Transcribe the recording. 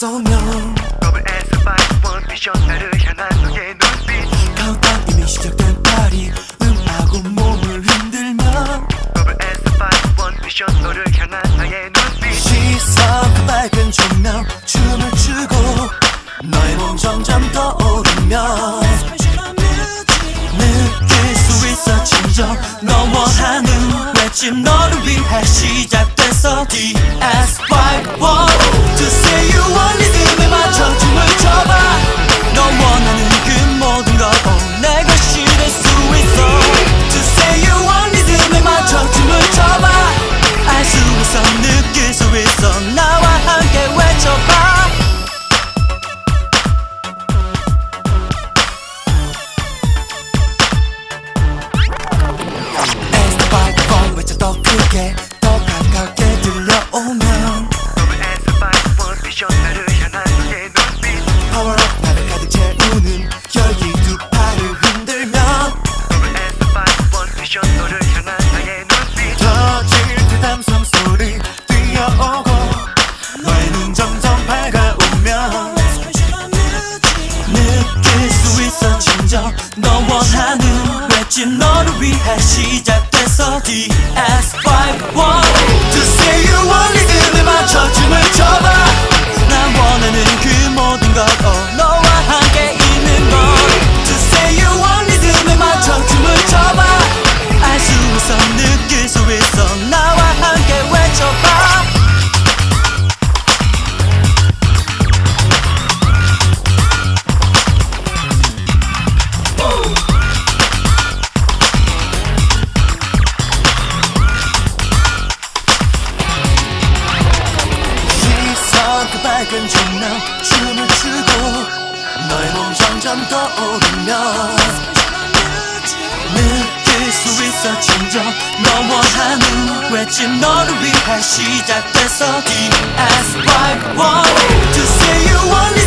소녀 더블 S 바이크 미션 나를 향한 너의 눈빛. 카운트다운 이미 시작된 파리. 음악고 몸을 흔들며 더블 S 바이크 원 미션 너를 향한 나의 눈빛. 시선 그 밝은 조명 춤을 추고 너의 몸 점점 떠오르며 느낄 수 있어 진정. 너와 하는 외침 너를 위해 시작 됐어 DS51 To say you want 있어 진정 너 원하는 외침 너를 위해 시작됐어 DS51 To say you want 리듬에 맞춰 춤을 춰 밝은 조명 춤을 추고 너의 몸 점점 떠오르면 느낄 수 있어 진정 너 원하는 외침 너를 위해 시작됐어. DS51 To say you want